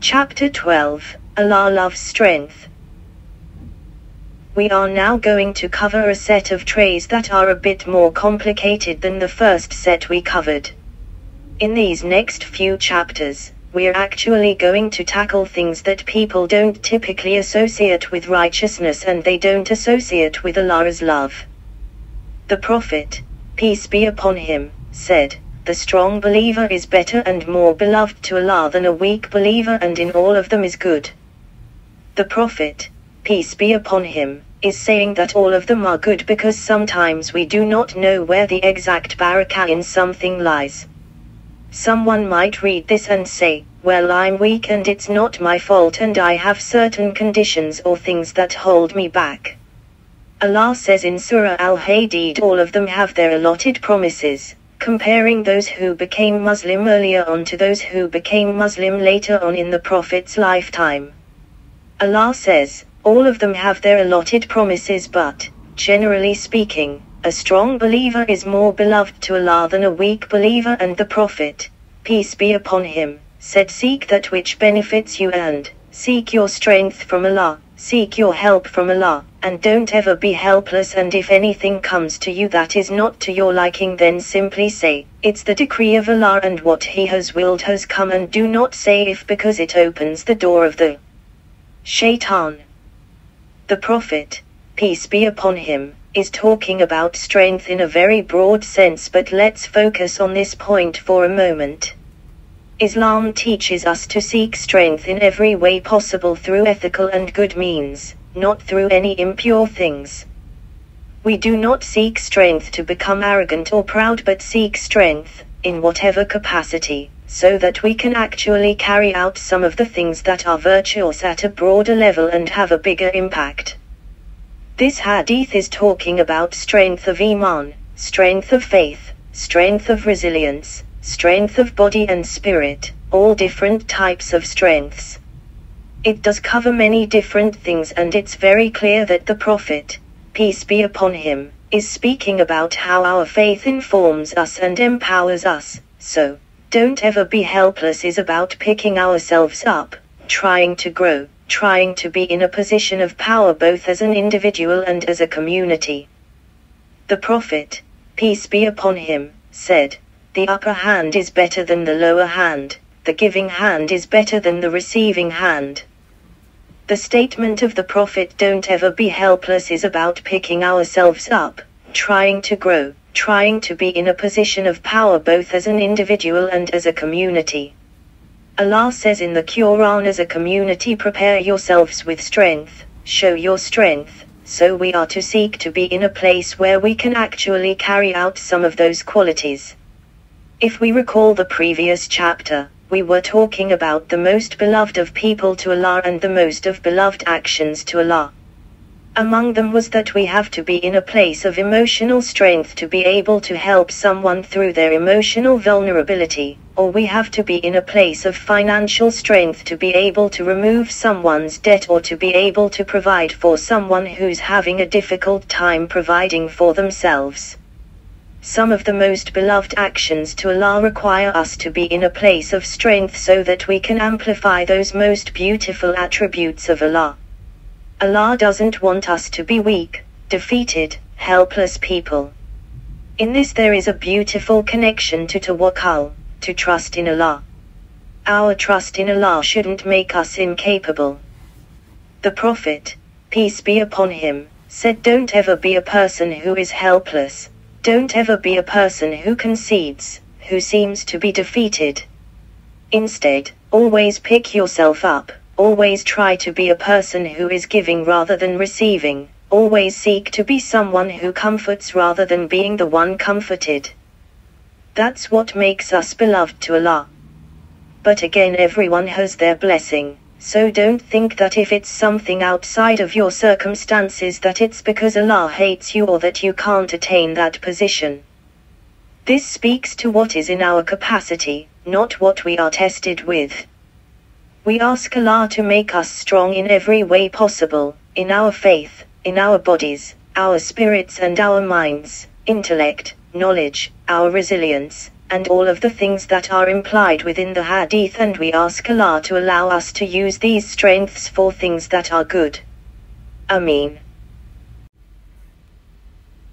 Chapter 12 Allah Loves Strength. We are now going to cover a set of trays that are a bit more complicated than the first set we covered. In these next few chapters, we're actually going to tackle things that people don't typically associate with righteousness and they don't associate with Allah's love. The Prophet, peace be upon him, said, The strong believer is better and more beloved to Allah than a weak believer and in all of them is good. The Prophet, peace be upon him, is saying that all of them are good because sometimes we do not know where the exact barakah in something lies. Someone might read this and say, well I'm weak and it's not my fault and I have certain conditions or things that hold me back. Allah says in Surah Al-Hadid all of them have their allotted promises, comparing those who became Muslim earlier on to those who became Muslim later on in the Prophet's lifetime. Allah says, all of them have their allotted promises but, generally speaking, a strong believer is more beloved to Allah than a weak believer and the Prophet, peace be upon him, said seek that which benefits you and, seek your strength from Allah, seek your help from Allah, and don't ever be helpless and if anything comes to you that is not to your liking then simply say, it's the decree of Allah and what He has willed has come and do not say if because it opens the door of the shaitan. The Prophet, peace be upon him, is talking about strength in a very broad sense but let's focus on this point for a moment. Islam teaches us to seek strength in every way possible through ethical and good means, not through any impure things. We do not seek strength to become arrogant or proud but seek strength, in whatever capacity, so that we can actually carry out some of the things that are virtuous at a broader level and have a bigger impact. This hadith is talking about strength of Iman, strength of faith, strength of resilience, strength of body and spirit, all different types of strengths. It does cover many different things and it's very clear that the Prophet, peace be upon him, is speaking about how our faith informs us and empowers us, so, don't ever be helpless is about picking ourselves up, trying to grow trying to be in a position of power both as an individual and as a community. The Prophet, peace be upon him, said, The upper hand is better than the lower hand, the giving hand is better than the receiving hand. The statement of the Prophet don't ever be helpless is about picking ourselves up, trying to grow, trying to be in a position of power both as an individual and as a community. Allah says in the Quran as a community prepare yourselves with strength, show your strength, so we are to seek to be in a place where we can actually carry out some of those qualities. If we recall the previous chapter, we were talking about the most beloved of people to Allah and the most of beloved actions to Allah. Among them was that we have to be in a place of emotional strength to be able to help someone through their emotional vulnerability, or we have to be in a place of financial strength to be able to remove someone's debt or to be able to provide for someone who's having a difficult time providing for themselves. Some of the most beloved actions to Allah require us to be in a place of strength so that we can amplify those most beautiful attributes of Allah. Allah doesn't want us to be weak, defeated, helpless people. In this there is a beautiful connection to tawakkul to trust in Allah. Our trust in Allah shouldn't make us incapable. The Prophet, peace be upon him, said don't ever be a person who is helpless, don't ever be a person who concedes, who seems to be defeated. Instead, always pick yourself up, always try to be a person who is giving rather than receiving, always seek to be someone who comforts rather than being the one comforted. That's what makes us beloved to Allah. But again everyone has their blessing, so don't think that if it's something outside of your circumstances that it's because Allah hates you or that you can't attain that position. This speaks to what is in our capacity, not what we are tested with. We ask Allah to make us strong in every way possible, in our faith, in our bodies, our spirits and our minds, intellect, knowledge, our resilience, and all of the things that are implied within the hadith and we ask Allah to allow us to use these strengths for things that are good. Ameen.